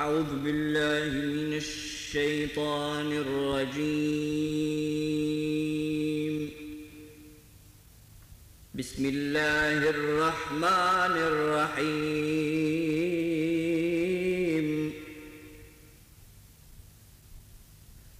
أعوذ بالله من الشيطان الرجيم. بسم الله الرحمن الرحيم.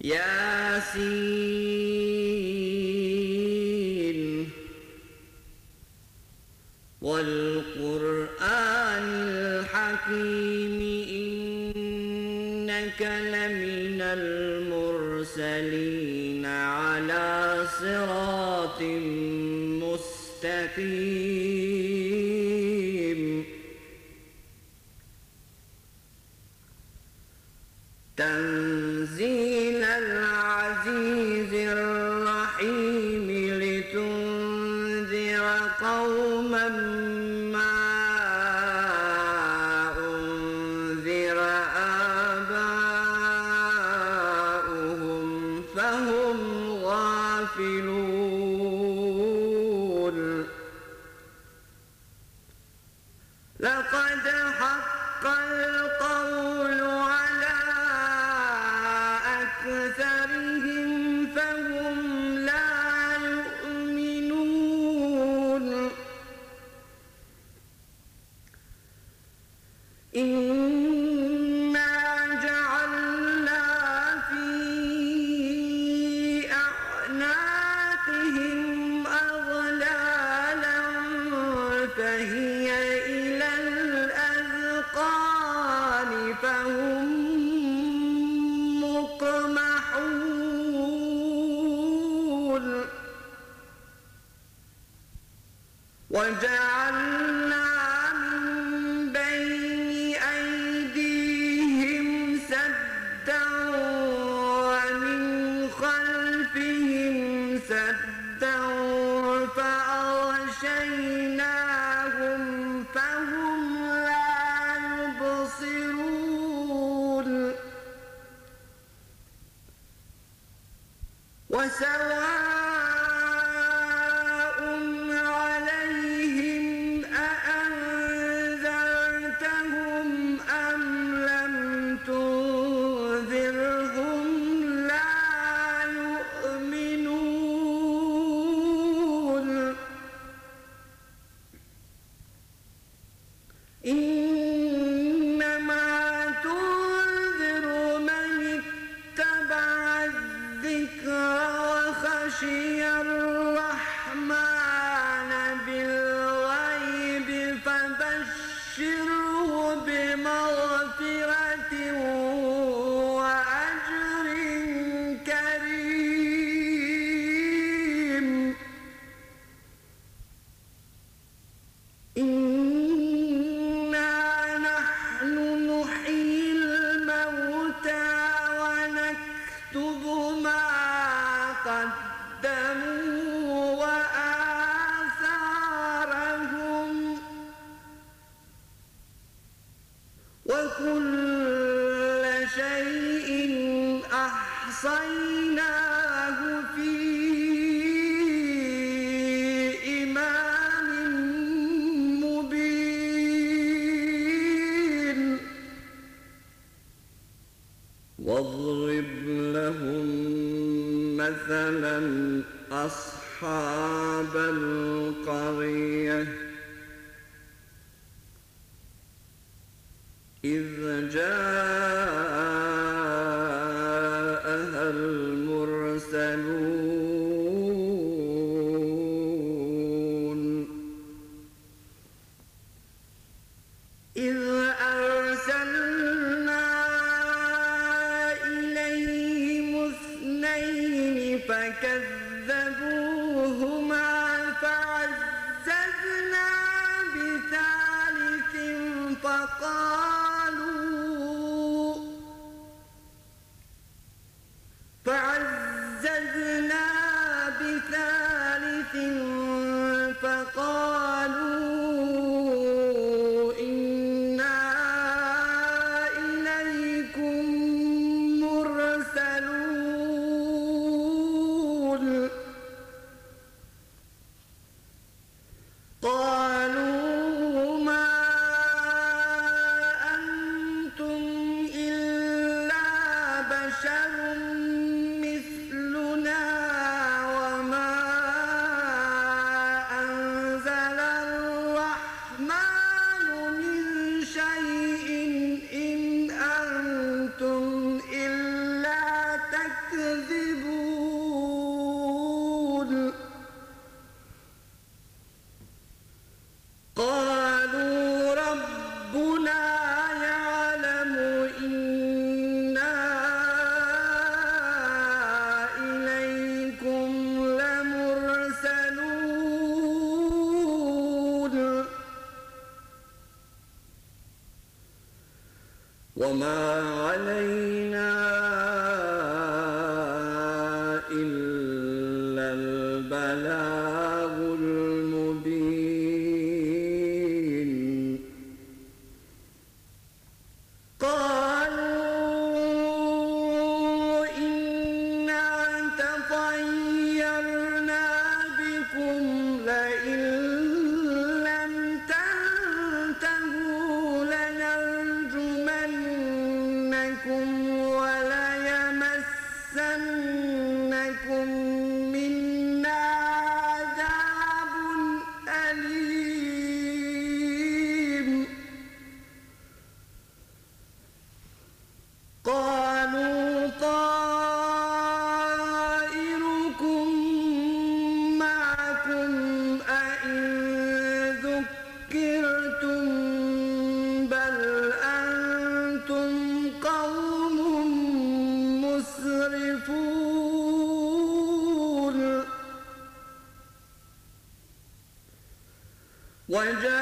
ياسين. والقرآن الحكيم. المرسلين على صراط مستقيم وجعلنا مثلا أصحاب القرية إذ جاءوا وما علينا إلا البلاغ وجاء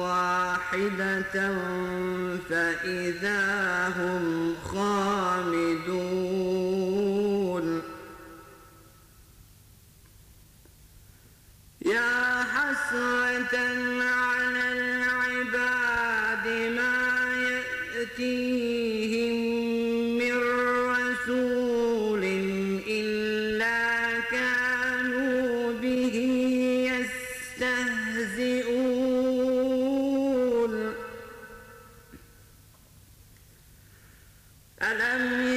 واحدة فإذا هم ألم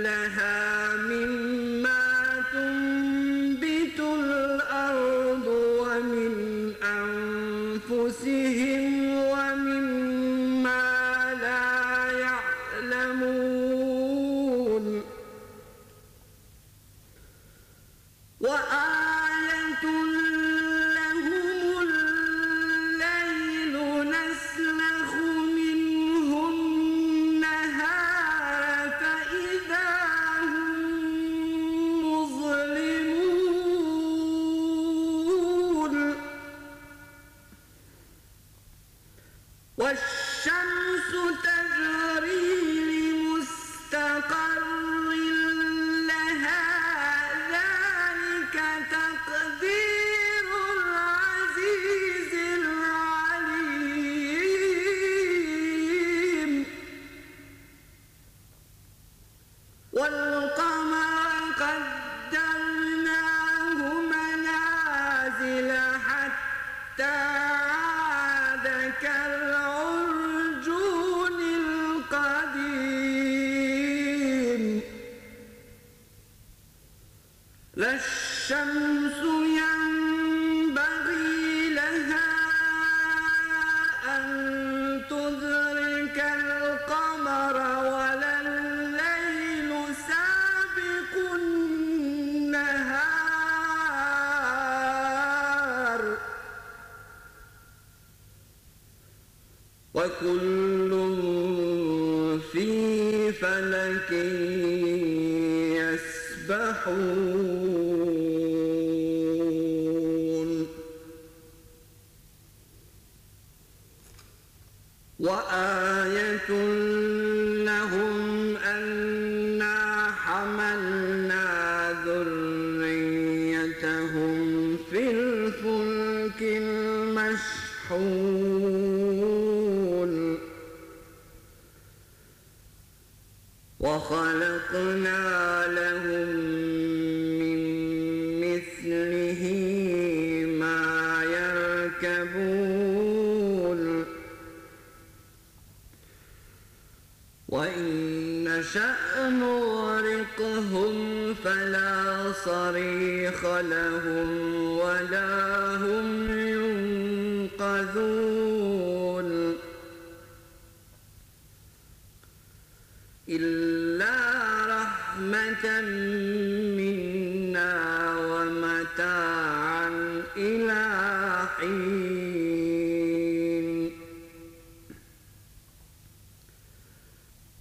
كلها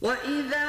وإذا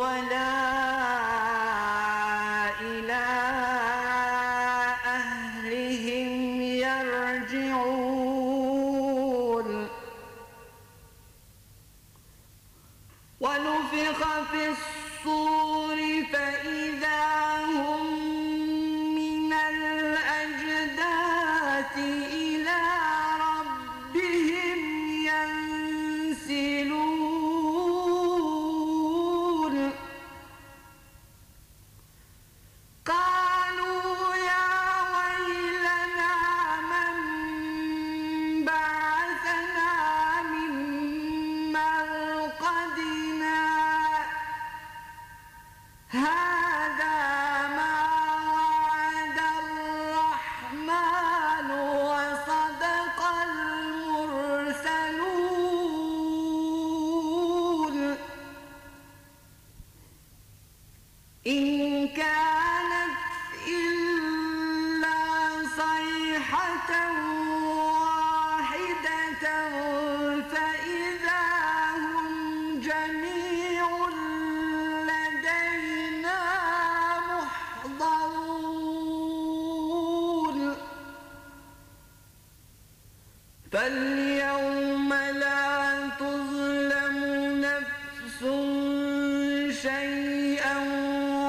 شيئا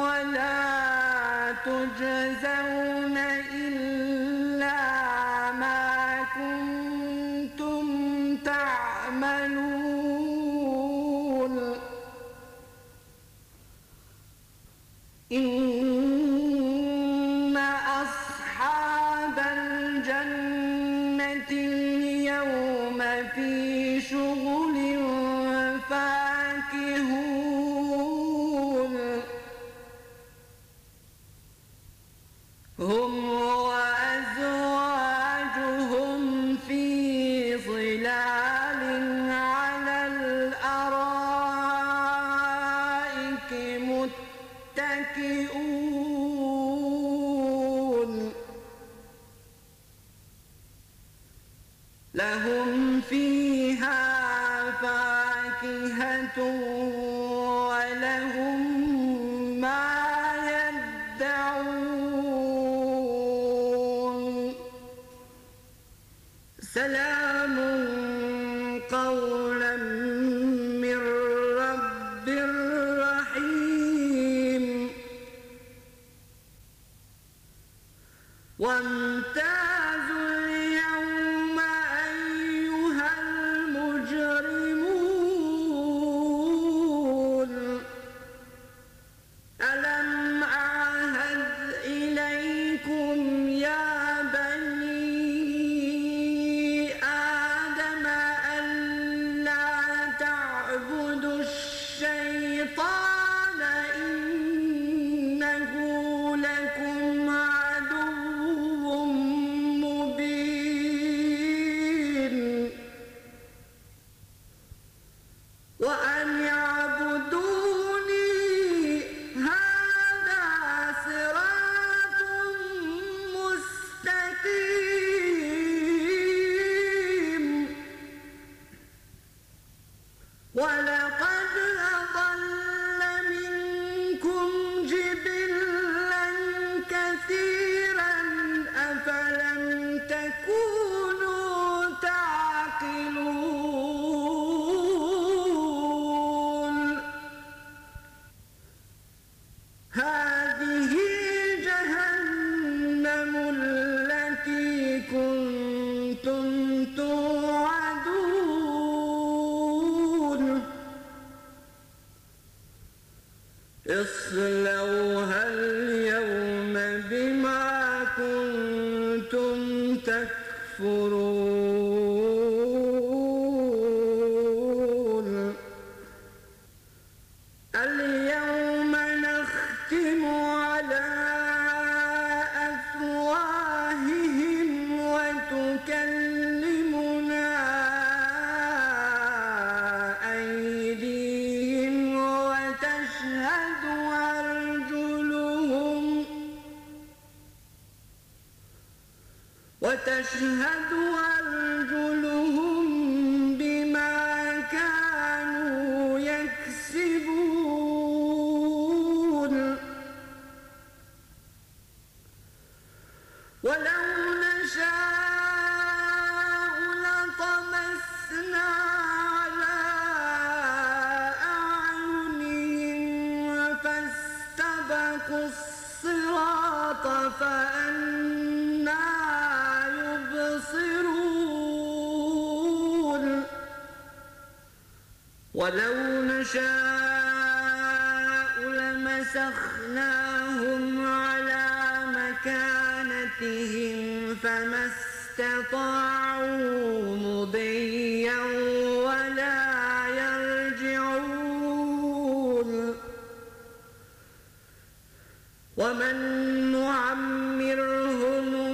ولا تجزون ولو نشاء لمسخناهم على مكانتهم فما استطاعوا مضيا ولا يرجعون. ومن نعمره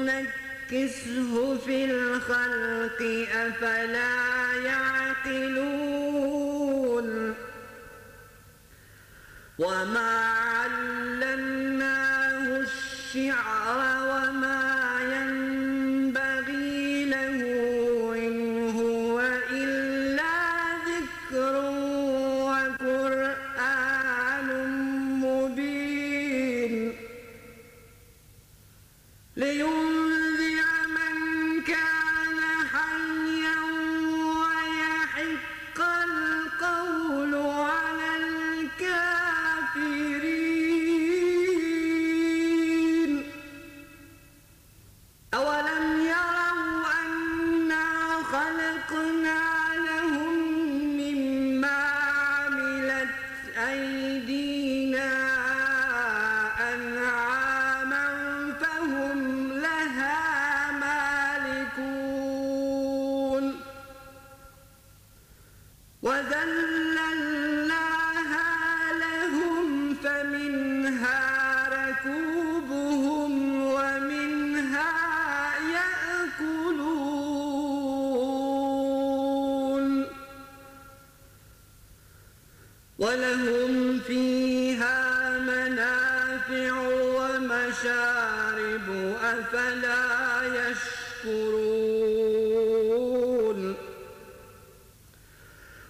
نكسه في الخلق أفلا وما علمناه الشعر وما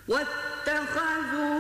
واتخذوا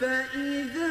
فإذا